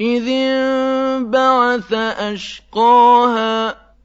إِذِ انبَعَثَ أَشْقَاهَا